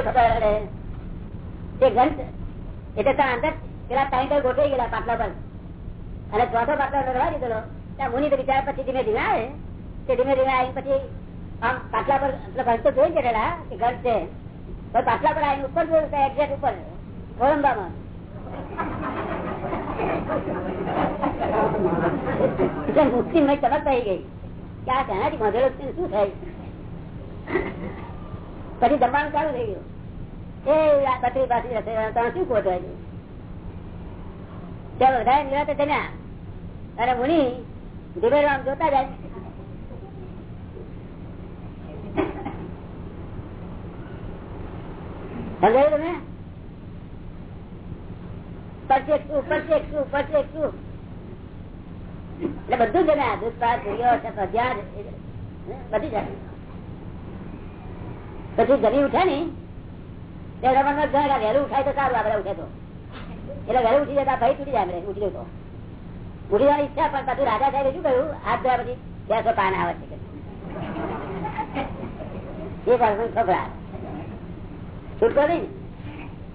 પાટલા પર. અને ચોથો પાટલો રવા દીધેલો. ત્યાં મુનિ વિચાર પછી ધીમે ધીમે આવે. તે ધીમે ધીમે આવી પછી આમ પાટલા પર ઘર તો જોઈ કે ઘર છે. પાટલા પર આવીને ઉપર જોયું એક્ઝેક્ટ ઉપર કોલંબામાં મુક્તિ મય ચમક થઈ ગઈ. કે આ તેનાથી મધેલો શું થાય? પછી જમવાનું ચાલુ થઈ ગયું. એ બત્રી પાછી શું ખોટવાય ચાલો વધારે નિરાતે જમ્યા. અને મુનિ ધીમે આમ જોતા જાય. પછી એકશું પછી એકશું એટલે બધું જમ્યા. દૂધ પાક ધ્યાન બધી જાય પછી જમી ઉઠે ને ત્યારે વહેલું ઉઠાય તો સારું આપડે ઉઠે તો. એટલે વહેલું ઉઠી જતા ભાઈ તૂટી જાય ઉઠી જતો ઉઠી જવાની ઈચ્છા પણ પછી રાજા સાહેબ શું કહ્યું હાથ ધોયા પછી બેસો પાન આવે છે એ પાછું છોકરા છૂટકો નહીં.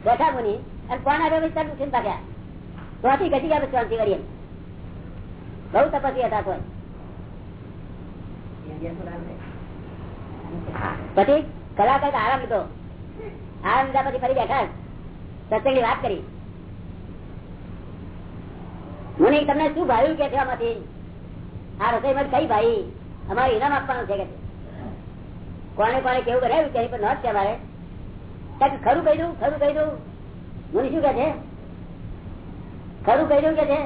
બેઠા મુનિ અને કોણ આવ્યો પછી તરત ઉઠીને પાક્યા ત્યાંથી ઘટી ગયા શાંતિ કરીએ બહુ તપસ્વી હતા કોઈ. પછી? કલાક આરામ લીધો આરામ લીધા પછી ફરી બેઠા. સત્સંગની વાત કરી. મને, તમને શું ભાવ્યું કે છે આમાંથી? આ કઈ ભાઈ? અમારે ઇનામ આપવાનું છે કે કોને કોને કેવું કરાયું કે પણ નોટ છે અમારે? ખરું કહી દઉં ખરું કહી દઉં મને શું કે છે? ખરું કહી દઉં કે છે?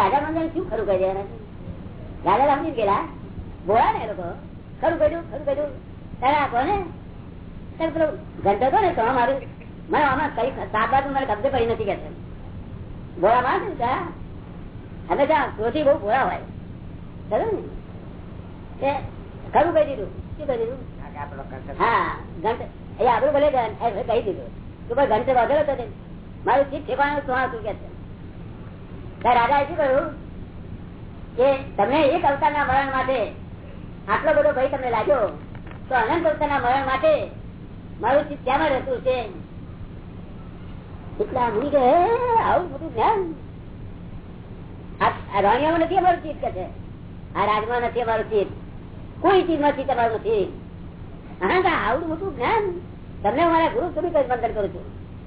રાજા મંદિર શું ખરું કહી દે રાજા રામજી ગયેલા? બોલા ને એ લોકો. ખરું કહી દઉં ખરું કહી દઉં તારા કોને? પેલો ઘંટો હતો ને તો મારું મને આમાં કઈ સાત બાજુ કબજે પડી નથી કે ભોળા માણસ ને ત્યાં ક્રોધી બહુ ભોળા હોય. ખરું ને? ખરું કહી દીધું? શું કહી દીધું? હા ઘંટ. એ આપણું ભલે કહી દીધું. કે ભાઈ ઘંટે વધેલો હતો મારું ચીજ ઠેકાણું તો હતું કે છે. રાજા શું કહ્યું કે તમને એક અવતારના મરણ માટે આટલો બધો ભય તમને લાગ્યો? તો અનંત અવતારના મરણ માટે મારું ચિત્ત ક્યાં રહેતું છે? એટલા મુનિ કહે, આવું બધું જ્ઞાન. રાણીયામાં નથી અમારું ચિત્ત કે છે? આ રાજમાં નથી અમારું ચિત્ત? કોઈ ચીજ નથી તમારું નથી? હા આવડું મોટું જ્ઞાન. તમને મારા ગુરુ સુધી કઈ બંધન કરું છું.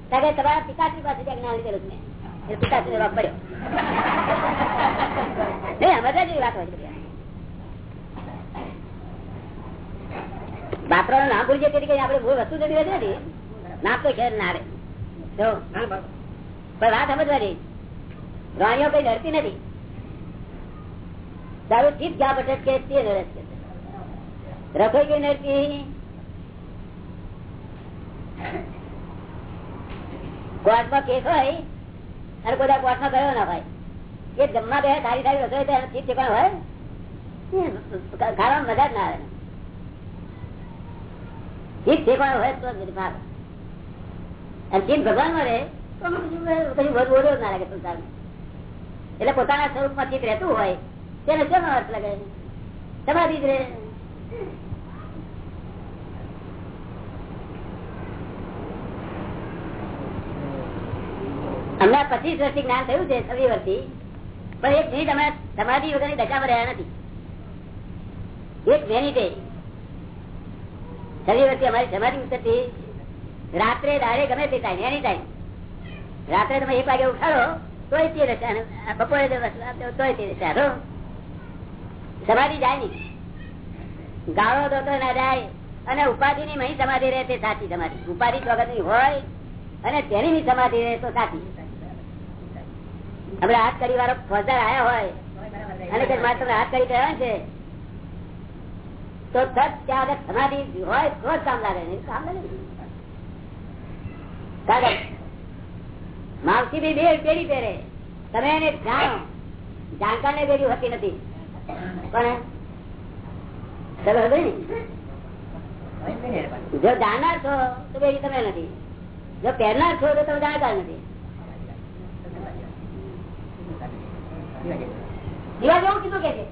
કારણ કે તમારા પિતાશ્રી પાસે જ્ઞાન લીધેલું મેં પિતાશ્રી પડ્યો. નહીં, અમારે વાત હોય બાપરા નું નામ ભૂલી જાય આપડે ભૂલ વસ્તુ જતી રહેતી નથી. નામ તો ખેર ના રે પણ વાત સમજવાની રાણીઓ કઈ ડરતી નથી. તારું ચીપ જ્યાં ભટક કે તે રખોઈ કઈ નરતી કોર્ટમાં કેસ હોય અને બધા કોર્ટમાં ગયો ના ભાઈ એ જમવા બે સારી સારી રસોઈ ચીપ ઠેકાણ હોય? ખાવા મજા જ ના આવે. એટલે પોતાના સ્વરૂપમાં ચિત રહેતું હોય, તેને શેનો અર્થ લાગે? સમાધિ જ હમણાં પચીસ વર્ષથી જ્ઞાન થયું છે છવ્વી વર્ષથી. પણ એક મિનિટ અમે સમાધિ વગરની દશામાં રહ્યા નથી. એક મિનિટે છવ્વી વચ્ચે અમારી સમાધિ ઉતરતી રાત્રે દાડે ગમે તે ટાઈમ એની ટાઈમ રાત્રે તમે એક વાગે ઉઠાડો, તોય તે રસ્તા બપોરે તોય તે રસ્તા સમાધિ જાય નહીં. ગાળો તો ના જાય. અને ઉપાધિ ની મહી સમાધિ રહે તે સાચી સમાધિ. ઉપાધિ વગરની હોય, અને તેની સમાધિ રહે તો સાચી. આપડે હાથ કરી વાળો ફોજદાર આયા હોય. અને તમે હાથ કરી કહેવાય છે. તો તત સમાધિ હોય તો જ નહીં કામ માવસી બી બે પેઢી પહેરે. તમે એને જાણો. જાણકાર ને પેઢી હોતી નથી. પણ ચલો જો જાણનાર છો, તો પેઢી તમે નથી. જો પહેરનાર છો, તો તમે જાણકાર નથી. દીવા જેવું કીધું કે છે?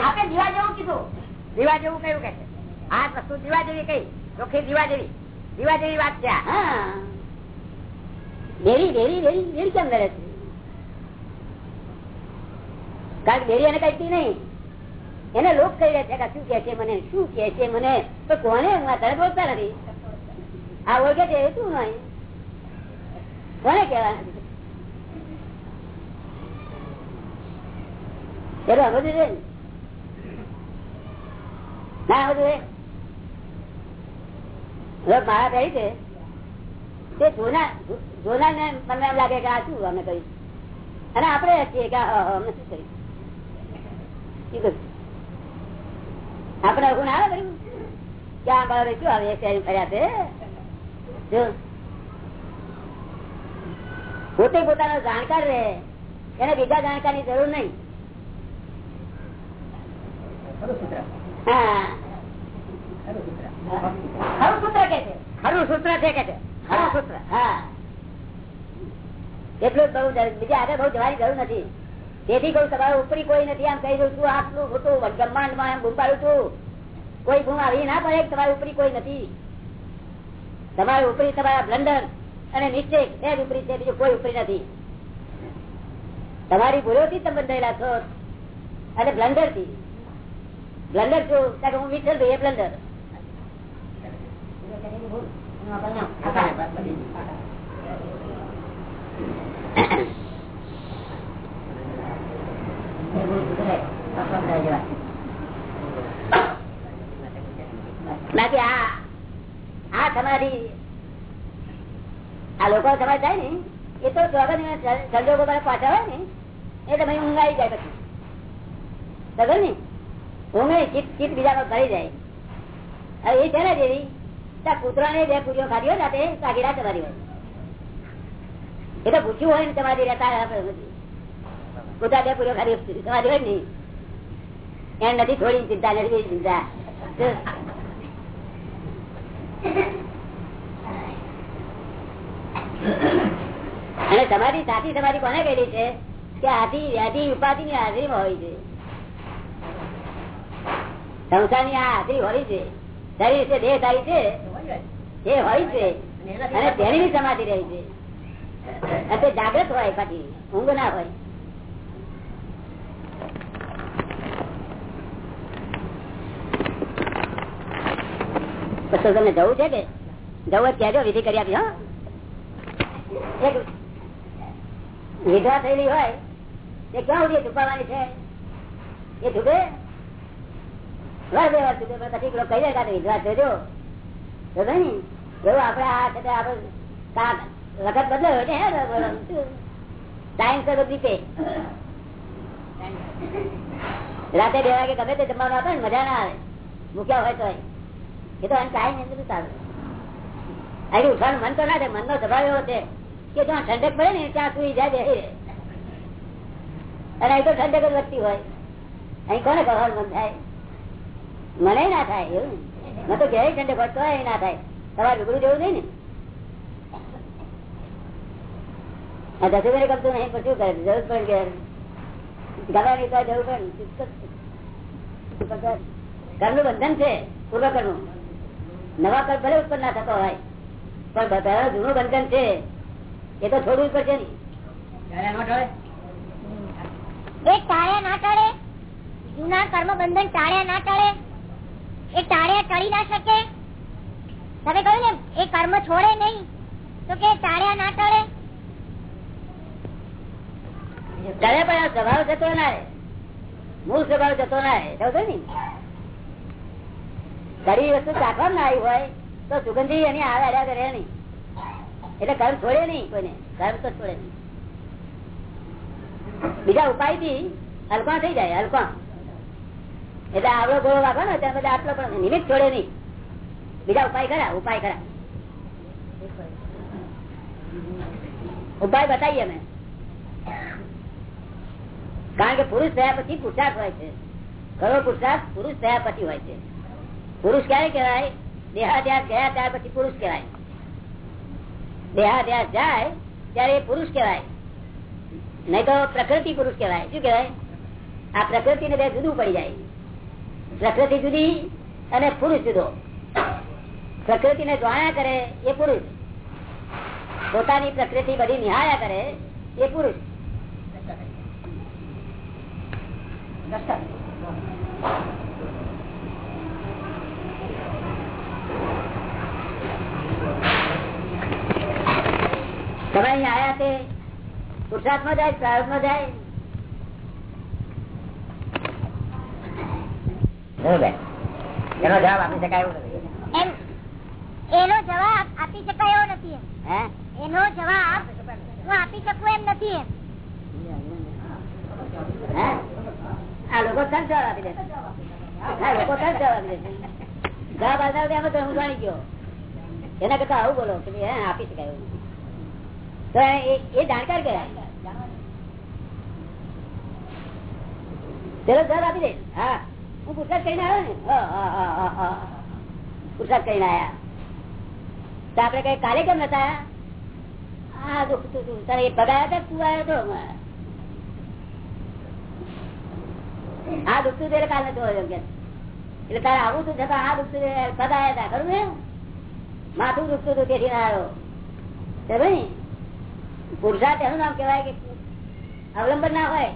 આપણે દીવા જેવું કીધું. દીવા જેવું કયું કે છે? આ વસ્તુ દીવા જેવી કઈ? ચોખ્ખી દીવા જેવી. દીવા જેવી વાત છે ડેરી ડેરી ડેરી ડેરી કેમ કરે છે? કારણ ડેરી એને કઈ નહીં. એને લોક કહી રહ્યા છે કે શું કે છે મને, શું કે છે મને? તો કોને? હું તરત બોલતા નથી. આ ઓળખે છે શું નહીં કોને કેવા પેલું સમજવું છે ને? ના છીએ કે અગુણ આવે કર્યું ક્યાં બરાબર શું આવે? ફર્યા. પોતે પોતાનો જાણકાર રહે, એને બીજા જાણકાર જરૂર નહીં. હા. ખરું સૂત્ર કે છે? ખરું સૂત્ર છે કે છે? ખરું સૂત્ર. હા. એટલું જ બહુ બીજા આગળ બહુ જવાની જરૂર નથી. તેથી કહું તમારે ઉપરી કોઈ નથી આમ કહી દઉં છું આટલું મોટું બ્રહ્માંડમાં એમ બૂમ છું. કોઈ બૂમ આવી ના પડે તમારી ઉપરી કોઈ નથી. તમારી ઉપરી તમારા બ્લન્ડર અને મિસ્ટેક એ જ ઉપરી છે બીજું કોઈ ઉપરી નથી. તમારી ભૂલોથી તમે બંધાયેલા છો. અને બ્લન્ડરથી બ્લન્ડર છું હું મિસ્ટર ભાઈ એ બ્લન્ડર બાકી આ તમારી, આ લોકો તમારે જાય ને, એ તો સંજોગો પર પાછા હોય ને, એ તમે ઊંઘાઈ જાય પછી. સગર ને? ઊંઘ, ચીટ ચીટ બીજામાં ભરી જાય. એ છે ને જેવી કૂતરા ને બે પૂરીઓ ખાધી હોય તે કાગીરા તમારી હોય. એ તો પૂછ્યું હોય ને તમારી રહેતા કૂતરા બે પૂરીઓ ખાધી તમારી હોય ને. એને નથી થોડી ચિંતા, નથી ચિંતા. અને તમારી સાથી તમારી કોને કહેલી છે? કે આધી વ્યાધિ ઉપાધિ ની હાજરીમાં હોય છે. સંસારની આ હાજરી હોય છે. શરીર છે, દેહ થાય છે. એ હોય છે. અને તેની સમાધિ રહી છે. અને જાગ્રત હોય પછી ઊંઘ ના હોય. પછી તમને જવું છે કે? જવું જ કહેજો વિધિ કરી આપી હા. વિધવા થયેલી હોય એ ક્યાં સુધી છુપાવવાની છે? એ છૂટે? વાર બે વાર છૂટે પછી કહી દે વિધવા થયો ને આપડે આ છે આપડે વખત બદલાયો હે ટાઈમ કરો દીપે રાતે બે વાગે ગમે તે જમવાનું આપે ને, મજા ના આવે. મૂક્યા હોય તો એ તો ટાઈમ બધું સારું અહીં ઉઠવાનું મન તો ના થાય, મનનો સ્વભાવ એવો છે કે જ્યાં ઠંડક પડે ને, ત્યાં સુઈ જાય રહે. અને અહીં તો ઠંડક જ વધતી હોય. અહીં કોને કહેવાનું મન થાય? મને ના થાય, એવું. મને તો ઘેર ઠંડક હોય ના થાય. તમારે રૂબરૂ જવું નહીં ને? દસુભાઈ ગમતું નહીં પણ શું કરે? જરૂર પણ કે ગવાની તો જરૂર પણ કર્મનું બંધન છે પૂર્વ કર્મ નવા કર્મ ભલે ઉત્પન્ન ના થતો હોય પણ બધા જૂનું બંધન છે એ તો છોડવું જ પડશે ને. ટાળ્યા ના ટળે? જૂના કર્મ બંધન ટાળ્યા ના ટળે? એ ટાળ્યા ટળી ના શકે? તમે કહ્યું ને, એ કર્મ છોડે નહીં, તો કે ટાળ્યા ના ટાળે ત્યારે પણ. મૂળ સ્વભાવ જતો વસ્તુ તો સુગંધી એની આવે અડ્યા કરે એટલે કર્મ છોડે નહીં કોઈને. કર્મ તો છોડે નહીં. બીજા ઉપાયથી હલકા થઈ જાય હલકા એટલે આવડો ગોળો વાગો ને ત્યાં બધા આટલો પણ નિમિત્ત છોડે નહીં. બીજા ઉપાય ખરા ઉપાય ખરા ઉપાય બતાવીએ અમે. કારણ કે પુરુષ થયા પછી પુરુષાર્થ હોય છે. ખરો પુરુષાર્થ પુરુષ થયા પછી હોય છે. પુરુષ ક્યારે કહેવાય? દેહાદ્યાસ ગયા ત્યાર પછી પુરુષ કહેવાય. દેહાદ્યાસ જાય ત્યારે પુરુષ કહેવાય. નહીં તો પ્રકૃતિ પુરુષ કહેવાય. શું કહેવાય? આ પ્રકૃતિ ને બે જુદું પડી જાય. પ્રકૃતિ જુદી અને પુરુષ જુદો. પ્રકૃતિ ને જાણ્યા કરે એ પુરુષ. પોતાની પ્રકૃતિ બધી નિહાળ્યા કરે એ પુરુષ. તમે અહીં આયા તે પુરુષાર્થમાં જાય પ્રાર્થમાં જાય એનો જવાબ આપી શકાય એવું નથી. એનો જવાબ આપી શકાય એવો નથી એનો જવાબ હું આપી શકું એમ નથી એમ. આ લોકો તરત જવાબ આપી દે હા લોકો તરત જવાબ આપી દે જવાબ આપતા એમ જ હું જાણી ગયો. એના કરતા આવું બોલો કે હે, આપી શકાય એવું. તો એ- જાણકાર ગયા પેલો જવાબ આપી દે. હા. હું પુરસાદ કહીને આવ્યો ને? હા, હા, હા. પુરસાદ કહીને આવ્યા તો આપડે કઈ કાલે કેમ નતા? હા દુખતું હતું તારે એ ભગાયો હતા તું આવ્યો હતો. આ દુખતું હતું એટલે કાલ નતું. એટલે તારે આવું તું છતાં આ દુખતું ભગાયા હતા ખરું ને માથું દુખતું હતું તેથી આવ્યો ભાઈ પુરુષાર્થ એનું નામ કેવાય કે અવલંબન ના હોય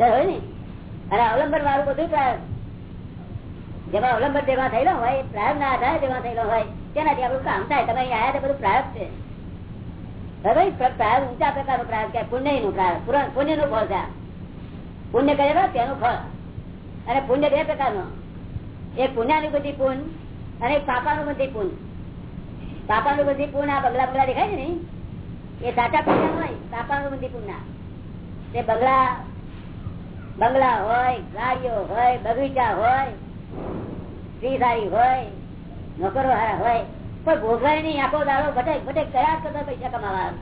હોય ને અરે અવલંબન વાળું બધું જેમાં અવલંબન જેમાં થયેલો હોય પ્રાયોગ ના આધારે જેમાં થયેલો હોય, તેનાથી આપણું કામ થાય. તમે અહીંયા તે બધું પ્રાયોગ છે. પ્રાયોગ ઊંચા પ્રકારનો કે પુણ્યનું પ્રાયોગ પુણ્યનું ફળ છે પુણ્ય કરેલો તેનું ફળ. અને પુણ્ય બે પ્રકારનો. એક પુણ્યાનુબંધી પુણ્ય અને એક પાપાનુબંધી પુણ્ય પાપાનુબંધી પુણ્ય આ બગલા બગલા દેખાય છે ને? એ સાચા પુણ્ય હોય પાપાનુબંધી પુણ્ય તે બગલા બંગલા હોય, ગાડીઓ હોય, બગીચા હોય સ્ત્રી સારી હોય, નોકરો હારા હોય પણ ભોગવાય નહીં. આખો દાડો ભટક ભટક કયા કરતો પૈસા કમાવા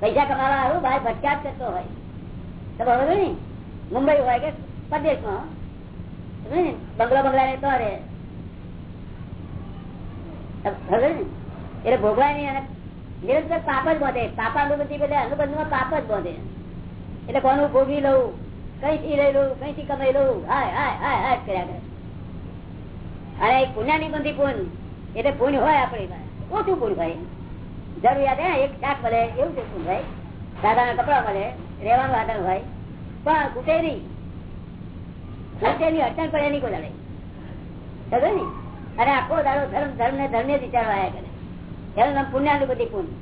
પૈસા કમાવા હારું ભાઈ ભટક્યા જ કરતો હોય. તો બરોબર ને? મુંબઈ હોય કે પરદેશમાં બંગલો બંગલા રહેતો રે એટલે ભોગવાય નહીં અને નિરંતર પાપ જ બોધે. પાપાનુબંધી એટલે અનુબંધમાં પાપ જ બોધે. એટલે કોનું ભોગવી લઉં? કઈ થી લઈ લઉં? કઈ થી કમાઈ લઉં? હાય હાય હાય હાય કર્યા કરે. અને એક પુણ્યાની બધી પુણ્ય એટલે પુણ્ય હોય આપણી પાસે. ઓછું પુણ્ય ભાઈ? જરૂરિયાત હે એક શાક મળે, એવું છે પુણ્ય ભાઈ? સાધારણ કપડા મળે, રહેવાનું આધાર ભાઈ પણ ખૂટે નહીં ખૂટે ની અડચણ પડે નહીં કોઈ દાડે ને? અને આખો દાડો ધર્મ ધર્મ ને ધર્મ ને વિચારવા આવ્યા કરે. એનું નામ પુણ્યાનું બધી પુણ્ય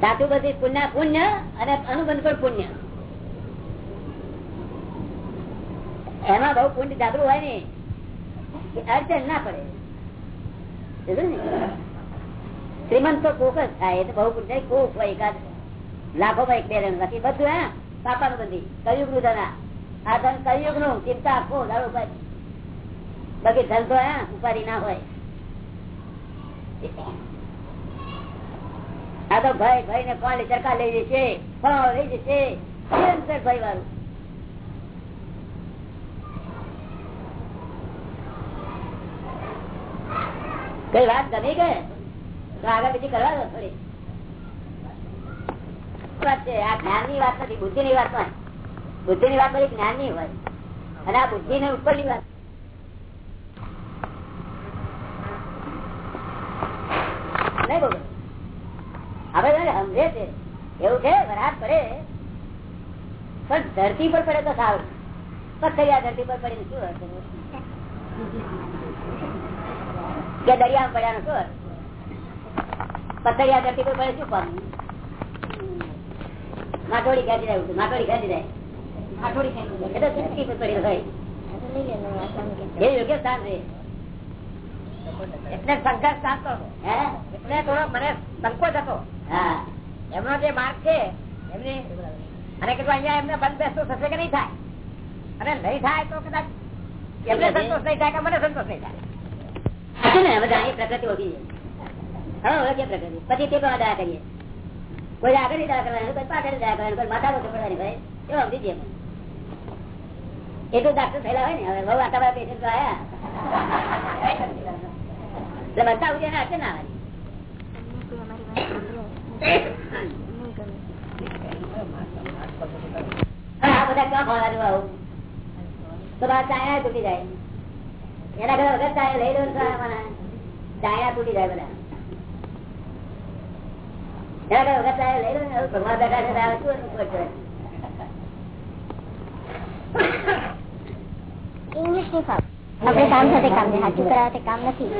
સાચું બધી પુણ્ય પુણ્ય અને અનુબંધ પણ પુણ્ય. એમાં બહુ પુંડ જાગૃત હોય ને અડચણ ના પડે. શ્રીમંત તો કોક જ થાય, એ તો બહુ થાય કોક હોય એકાદ. લાખો માં બે જણ બાકી. બધું હા પાપાનું બધી. કયું નું. ધન આ. ધન કયું નું ચિંતા આખો દાડો ભાઈ બાકી ધન તો હા ઉપાડી ના હોય. આ તો ભાઈ ભાઈ ને કોણ ચરકા લઈ જશે? ફળ લઈ જશે. ભય વાળું કઈ વાત ગમી ગયે તો આગળ બીજી કરવા દો થોડી. હવે સમજે છે. એવું છે વરાત પડે. પણ ધરતી પર પડે તો સારું. પથ્થરિયા ધરતી પર પડીને શું હશે? કે દરિયા પડ્યા શું? પથરિયા કરતી કોઈ પર પડે શું પામ માટોડી ખેંચી જાય માથોડી માટોડી ખેંચી જાય. પડી હોય એ યોગ્ય સ્થાન છે. એટલે સંઘર્ષ હે? એટલે થોડો મને સંકોચ હતો. હા. એમનો જે માર્ગ છે એમને અને કેટલું અહીંયા એમને બંધ બેસતો થશે કે નહીં થાય? અને નહીં થાય તો કદાચ એમને સંતોષ નહીં થાય કે મને સંતોષ નહીં થાય? પછી તે થયેલા હોય ને બધા પેશન્ટ અડચણ ના આ બધા ક્યાં તો બાર ચાયા તૂટી જાય. એના કરતા વગર ચાયા લઈ લો ચાયા તૂટી જાય બધા. એના કરતા વગર ચાયા લઈ લો ભગવાન બેઠા છે તારે શું કરશે? ઇંગ્લિશની ફાવ આપણે કામ સાથે કામ છે સાચું કરાવે કામ નથી.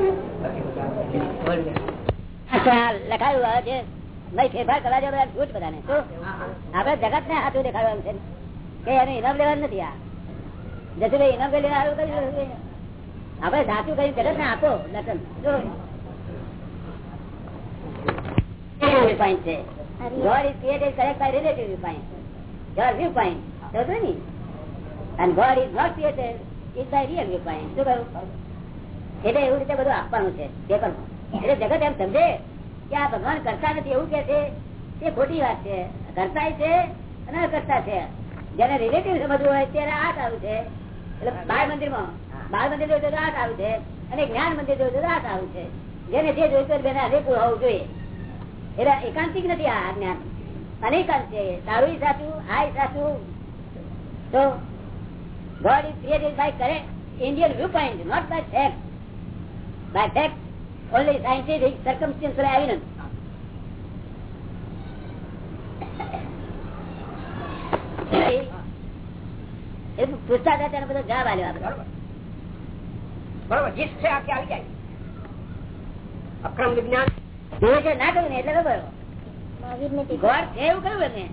લખાયું છે ભાઈ ફેરફાર કરવા જાય બધા છૂટ બધાને. શું? આપડે જગત ને હાથું દેખાડવાનું છે કે એનું ઇનામ લેવાનું નથી આ. જસુભાઈ ઇનામ લેવા આવ્યું? કઈ આપડે સાચું કઈ જગત ને આપો દર્શન છે God is created correct by relative viewpoint. Your viewpoint. સમજો ને? And God is not created is by real viewpoint. શું કહ્યું? એટલે એવું રીતે બધું આપવાનું છે પેપરમાં એટલે જગત એમ સમજે કે આ ભગવાન કરતા નથી એવું કે છે તે ખોટી વાત છે કરતા છે અને કરતા છે જયારે રિલેટિવ સમજવું હોય ત્યારે આ સારું છે એટલે બાળ મંદિરમાં બાળ મંદિર જોયું તો આ આવ્યું છે. અને જ્ઞાન મંદિર જોયું તો આ સારું છે. જેને જે જોયું બેને અનેકું હોવું જોઈએ. એટલે એકાંતિક નથી આ જ્ઞાન. અનેકાંત છે. તારું સાચું આ સાચું. તો God is by by correct Indian viewpoint, not by fact. By fact, only scientific circumstantial evidence. એ પૂછતા હતા તેને બધો જવાબ આવ્યો આપણે. બરોબર બરોબર જીત છે આખી આવી જાય? અક્રમ વિજ્ઞાન? ના કહ્યું ને એટલે ખબર? મહાવીર ને તે ગોડ છે એવું કહ્યું એમને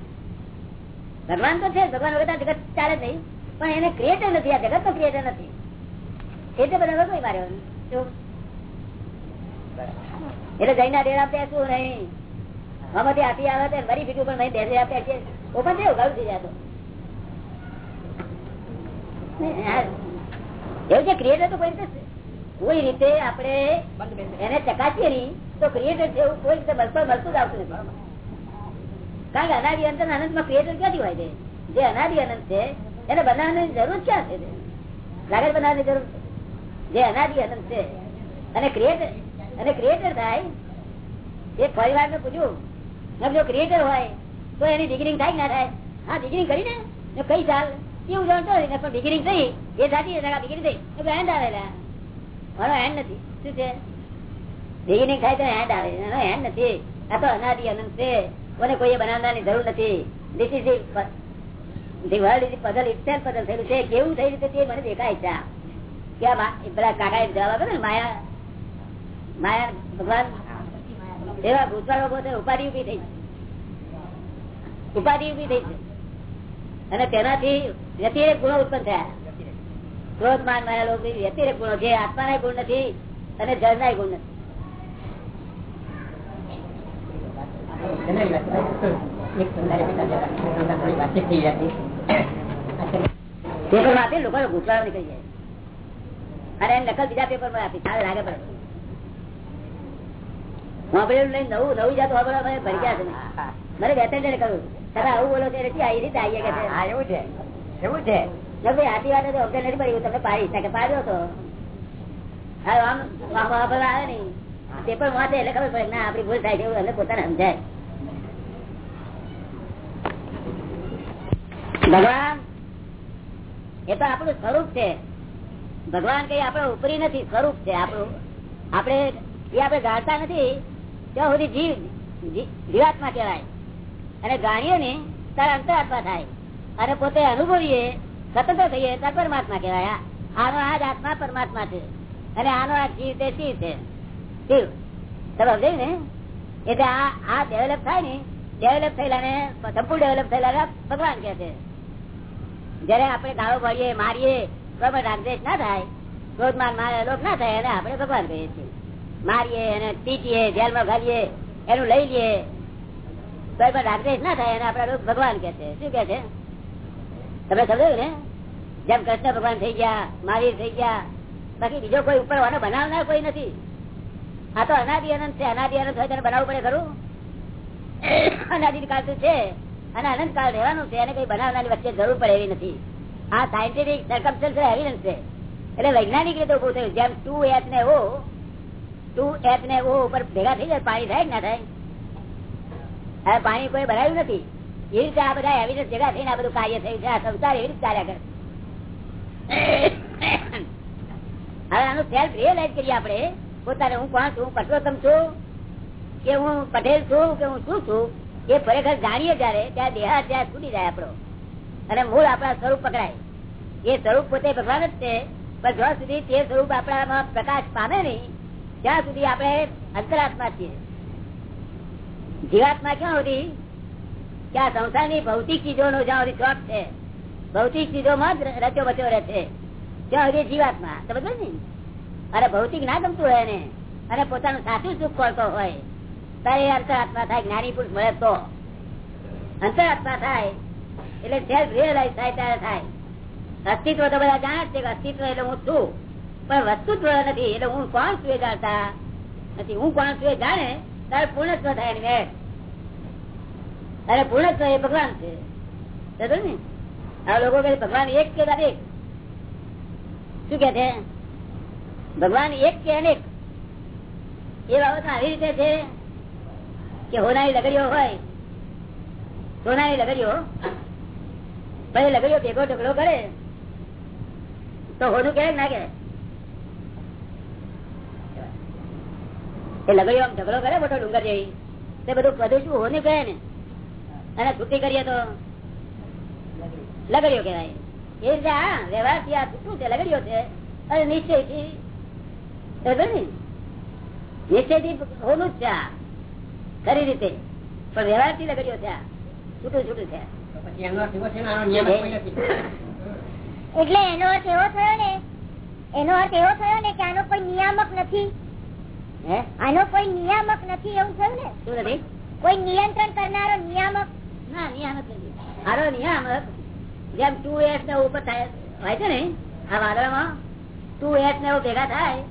ભગવાન તો છે ભગવાન વગર જગત ચાલે નહીં. પણ એને ક્રિએટર નથી આ જગત તો ક્રિએટર નથી. એટલે બધા કોઈ માર્યો એટલે જઈને ડેરા શું નહીં? આમાંથી આપી આવે તો મરી બીજું પણ નહીં બેસી આપે છે. ઓપન થયું ગયું થઈ જતો એવું છે ક્રિએટર તો કોઈ રીતે કોઈ રીતે આપણે એને ચકાસીએ નહીં, તો ક્રિએટર છે એવું કોઈ રીતે મળતું મળતું જ આવતું નથી. કારણ કે અનાદિ અંત અનંત ક્રિએટર ક્યાંથી હોય છે? જે અનાદિ અનંત છે, એને બનાવવાની જરૂર ક્યાં છે? લાગત બનાવવાની જરૂર જે અનાદિ અનંત છે, અને ક્રિએટર અને ક્રિએટર થાય, એ ફરી વાર મેં પૂછ્યું જો ક્રિએટર હોય, તો એની ડિગ્રી થાય ના થાય? હા ડિગ્રી કરી ને કઈ સાલ જાણતો હોય ને પણ બિગડી થઈ. એ સાચી ડિગ્રી થઈ. એટલે હેન્ડ મારો હેન્ડ નથી. શું છે? ડિગ્રી થાય તો હેન્ડ આવે. એનો હેન્ડ નથી. આ તો અનાદિ અનંત છે. કોને કોઈએ બનાવવાની જરૂર નથી. This is the world is puzzle itself puzzle થયેલું છે. કેવું થઈ રીતે તે મને દેખાય છે કે પેલા કાકા જવાબ આપ્યો ને, માયા માયા ભગવાન. એવા ભૂતવાળો ઊભો ઉપાધિ ઊભી થઈ. છે ઉપાધિ ઊભી થઈ. છે અને તેનાથી વ્યતિરેક ગુણો ઉત્પન્ન થયા. ક્રોધ માન માયા લોકો વ્યતિરેક ગુણો. જે આત્માના ગુણ નથી અને જળના ગુણ નથી. લોકો ગુસ્સાળો નીકળી જાય. અને નકલ બીજા પેપરમાં આપી. સારું લાગે પડે વાપરેલું લઈને નવું નવું જાતું વાપરવા ભરી ગયા છે. મારે બે ત્રણ જણ કહ્યું. તમે આવું બોલો છો આવી રીતે આવીએ કે એવું છે. એવું છે? ના ભાઈ આથી વાત તો નથી પડી તમે પાડી શકે પાડ્યો તો. હા આમ આવે નહીં પેપર વાંચે એટલે ખબર પડે ના આપડી ભૂલ થાય છે એવું અમને પોતાને સમજાય. ભગવાન એ તો આપણું સ્વરૂપ છે. ભગવાન કઈ આપણે ઉપરી નથી સ્વરૂપ છે આપણું. આપડે એ આપડે ગાળતા નથી ત્યાં સુધી જીવ જીવાત્મા કહેવાય. અને ગાણીઓ ને તારા અંતરાત્મા થાય. અને પોતે અનુભવીએ, સ્વતંત્ર થઈએ ત્યાં પરમાત્મા કહેવાય. આનો આ જ આત્મા પરમાત્મા છે. અને આનો આ જીવ તે શિવ છે. શિવ. ને? એટલે આ આ ડેવલપ થાય ને ડેવલપ થયેલા ને, સંપૂર્ણ ડેવલપ થયેલા ભગવાન કે છે. જયારે આપણે ગાળો ભરીએ, મારીએ પણ રાગદ્વેષ ના થાય, ક્રોધમાન મારે લોક ના થાય અને આપણે ભગવાન કહીએ છીએ. મારીએ અને પીટીએ, જેલમાં ઘાલીએ, એનું લઈ લઈએ પણ રાગદ્વેષ ના થાય અને આપણા લોક ભગવાન કે છે. શું કે છે? તમે સમજાયું ને? જેમ કૃષ્ણ ભગવાન થઈ ગયા, મહાવીર થઈ ગયા, બાકી બીજો કોઈ ઉપર આનો બનાવનાર કોઈ નથી. આ તો અનાદિ છે, અનાદિ હોય તેને બનાવવું પડે ખરું? અનાદિ કાળ તો છે? અને અનંત કાળ રહેવાનું છે, એને કઈ બનાવનારી વચ્ચે જરૂર પડે એવી નથી. આ સાયન્ટિફિક સર્કમસ્ટન્સ એવિડન્સ છે. એટલે વૈજ્ઞાનિક રીતે ઉભું થયું, જેમ ટુ એચ ને ઓ ટુ એચ ને ઓ ઉપર ભેગા થઈ જાય, પાણી થાય ના થાય? હવે પાણી કોઈ બનાવ્યું નથી. રીતે આ બધા એવિડન્સ ભેગા થઈને આ બધું કાર્ય થયું છે, આ સંસાર એવી રીતે ચાલ્યા કરે હવે આનું સેલ્ફ રિયલાઇઝ કરીએ આપણે. પોતાને હું કોણ છું પટોતમ છું, કે હું પટેલ છું, કે હું શું છું, એ ખરેખર જાણીએ જયારે ત્યાં દેહા ત્યાં છૂટી જાય આપણો. અને મૂળ આપણા સ્વરૂપ પકડાય. એ સ્વરૂપ પોતે ભગવાન જ છે, પણ જ્યાં સુધી તે સ્વરૂપ આપણામાં પ્રકાશ પામે નહીં, ત્યાં સુધી આપણે અંતરાત્મા છીએ. જીવાત્મા ક્યાં સુધી? કે આ સંસારની ભૌતિક ચીજોનો જ્યાં સુધી શોખ છે. ભૌતિક ચીજોમાં જ રચ્યો બચ્યો રહે છે. ત્યાં સુધી જીવાતમાં સમજ ને? અરે ભૌતિક ના ગમતું હોય ને અને પોતાનું સાચું સુખ ખોલતો હોય. ત્યારે અંતરાત્મા થાય, જ્ઞાની પુરુષ મળે તો. અંતરાત્મા થાય, એટલે સેલ્ફ રિયલાઇઝ થાય ત્યારે થાય. અસ્તિત્વ તો બધા જાણે છે કે અસ્તિત્વ એટલે હું છું. પણ વસ્તુત્વ નથી, એટલે હું કોણ છું એ જાણતા નથી. હું કોણ છું જાણે ત્યારે પૂર્ણત્વ થાય એની અને પૂર્ણત્વ એ ભગવાન છે. આ લોકો કહે ભગવાન એક કે અનેક શું કે છે? ભગવાન એક કે અનેક? એ બાબત આવી રીતે છે કે હોનારી લગડીઓ હોય સોનાની લગડીઓ પછી લગડીઓ ભેગો ઢગલો કરે, તો હોનું કે ના કે એ લગડીઓ આમ ઢગલો કરે, મોટો ડુંગર જેવી. તે બધું બધું હોનું કહે ને. અને છૂટી કરીએ તો. લગડીઓ કહેવાય. એ રીતે હા વ્યવહારથી આ છૂટું છે? લગડીઓ છે. અને નિશ્ચયથી નિશ્ચયથી હોનું જ છે આ. ખરી રીતે. પણ વ્યવહારથી લગડીઓ છે આ. છૂટું છૂટું છે. એનો એટલે એનો અર્થ એવો થયો ને એનો અર્થ એવો થયો ને કે આનો કોઈ નિયામક નથી. આનો કોઈ નિયામક નથી એવું થયું ને? કોઈ નિયંત્રણ કરનારો નિયામક આરો નિયામક જેમ ટુ એસ ને ઉપર થાય હોય છે ને આ વાદળમાં ટુ એસ ને ભેગા થાય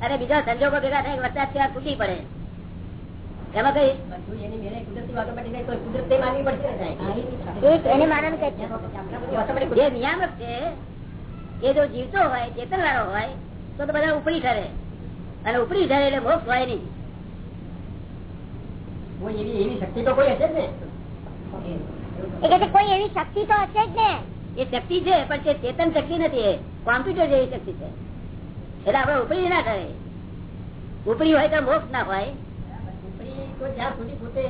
અને બીજા સંજોગો ભેગા થાય વરસાદ ત્યાં તૂટી પડે. એમાં કઈ? જે નિયામક છે એ જો જીવતો હોય ચેતન વાળો હોય તો તો બધા ઉપરી કરે અને ઉપરી ઠરે એટલે મોક્ષ હોય નહીં. એવી શક્તિ તો કોઈ હશે ને. એ કે છે કોઈ એવી શક્તિ તો હશે જ ને. એ શક્તિ છે પણ તે ચેતન શક્તિ નથી એ કોમ્પ્યુટર જેવી શક્તિ છે. એટલે આપડે ઉપરી ના કરે ઉપરી હોય તો મોક્ષ ના હોય. જ્યાં સુધી પોતે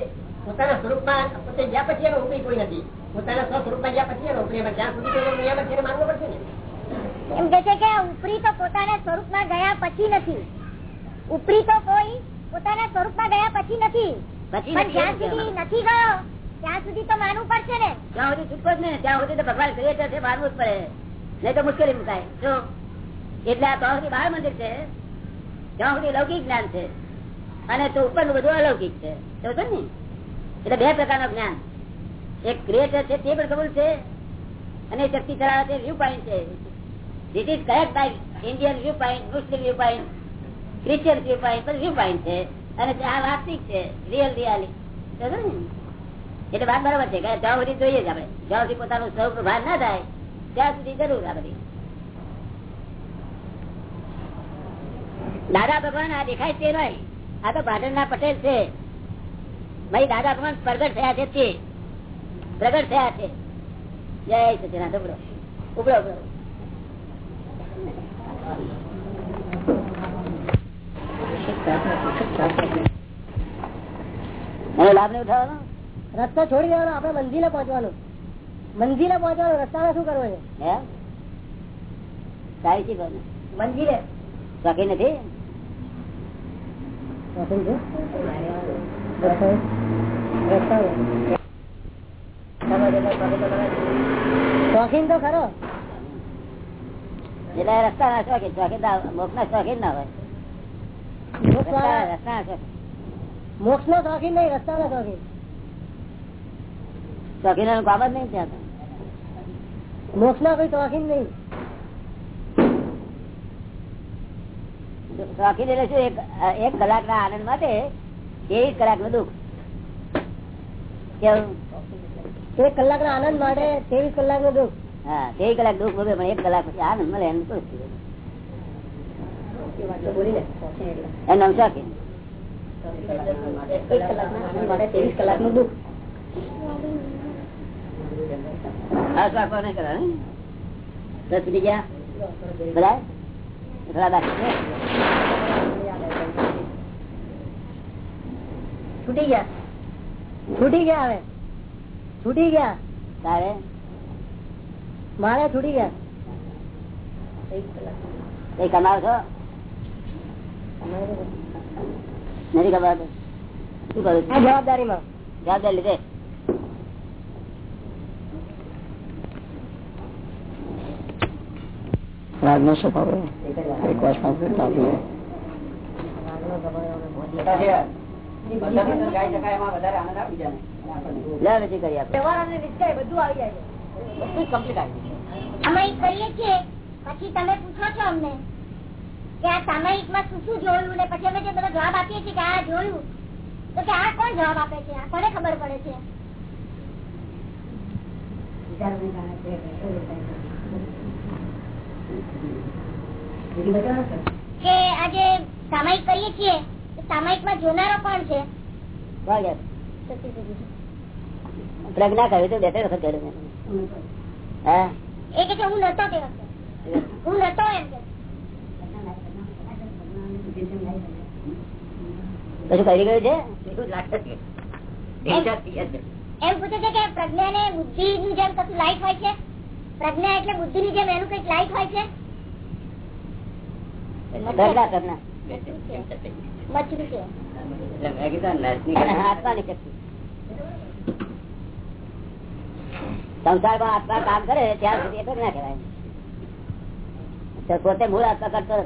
પોતાના સ્વરૂપમાં પોતે ગયા પછી એનો ઉપરી કોઈ નથી. પોતાના સ્વ સ્વરૂપમાં પછી એનો ઉપરી જ્યાં સુધી તો એનો છે માનવો પડશે ને. એમ કે છે કે ઉપરી તો પોતાના સ્વરૂપમાં ગયા પછી નથી. ઉપરી તો કોઈ પોતાના સ્વરૂપમાં ગયા પછી નથી. પછી પણ જ્યાં સુધી નથી ગયો ત્યાં સુધી તો માનવું પડશે ને. ત્યાં સુધી છૂટકો જ નહીં ત્યાં સુધી તો ભગવાન ક્રિએટર છે, માનવું જ પડે. નહીં તો મુશ્કેલી મુકાય. જો એટલે આ તો સુધી બાળ મંદિર છે, ત્યાં સુધી લૌકિક જ્ઞાન છે. અને તો ઉપરનું બધું અલૌકિક છે. સમજો ને? એટલે બે પ્રકારનું જ્ઞાન. એક ક્રિએટર છે, તે પણ કબૂલ છે, અને શક્તિ ચલાવે છે વ્યૂ પોઈન્ટ છે. This is correct by Indian view point Muslim view point Christian view point પણ વ્યૂ પોઈન્ટ છે. અને આ વાસ્તવિક છે રિયલ રિયાલી સમજો ને? એટલે વાત બરાબર છે કે જ્યાં સુધી જોઈએ જ જ્યાં સુધી પોતાનું સ્વરૂપ ભાન ના થાય ત્યાં સુધી જરૂર આ બધી. દાદા ભગવાન આ દેખાય તે નહીં. આ તો ભાદર ના પટેલ છે. ભાઈ, દાદા ભગવાન પ્રગટ થયા છે તે. પ્રગટ થયા છે. જય સચિનાથ ઉભરો ઉભરો ઉભરો લાભ નહીં ઉઠાવવાનો? રસ્તો છોડી દેવાનો આપડે મંદિરે પહોંચવાનું. મંદિરે પહોંચવાનું રસ્તાને શું કરવો છે? હે? સારી હોય મંદિરે. શોખીન નથી? શોખીન તો ખરો. એટલે રસ્તા ના શોખીન શોખીન મોક્ષ ના શોખીન ના હોય. મોક્ષ નો શોખીન. નહીં રસ્તા નો શોખીન. શોખીનનું કામ જ નહીં ત્યાં મોક્ષ ના કોઈ ચોકી નહીં. ચોકી એટલે શું એક એક કલાક ના આનંદ માટે ત્રેવીસ કલાકનું દુઃખ. કેવું? એક કલાક ના આનંદ માટે ત્રેવીસ કલાકનું દુઃખ. હા ત્રેવીસ કલાક દુઃખ ભોગવે પણ એક કલાક પછી આનંદ મળે એનું શું? એનું નામ એક કલાક ના આનંદ માટે ત્રેવીસ કલાકનું હે? દસ સુધી ગયા બધા થોડા બાકી છૂટી ગયા? છૂટી ગયા? હવે? છૂટી ગયા? તારે? મારે છૂટી ગયા? કમાવ છો? નથી કમાવતો? શું કરું જવાબદારી માં જવાબદારી લીધે રાજનો સ્વભાવ એક વર્ષમાં ફેરતા આપીએ લે રજી કરી આપણે વ્યવહાર અને નિશ્ચય બધું આવી જાય છે બધું કમ્પ્લીટ આવી જાય. સામયિક કરીએ છીએ પછી તમે પૂછો છો અમને કે આ સામાયિકમાં શું શું જોયું ને પછી અમે જે બધો જવાબ આપીએ છીએ કે આ જોયું તો કે આ કોણ જવાબ આપે છે? આ કોને ખબર પડે છે? કે આ જે કરીએ છીએ સામયિકમાં જોનારો કોણ છે? પ્રજ્ઞા કહ્યું તો બે ત્રણ વખત કર્યું હા? એ કે હું નતો તે વખતે હું નતો એમ કે. કશું કરી ગયું છે? એમ પૂછે છે કે પ્રજ્ઞા ને બુદ્ધિ ની જેમ કશું લાઈટ હોય છે? પ્રજ્ઞા એટલે બુદ્ધિ ની જેમ એનું કંઈક લાઈટ હોય છે? સંસારમાં આત્મા કામ કરે ત્યાં સુધી પ્રજ્ઞા કહેવાય. પોતે મૂળ આત્મા કરતો.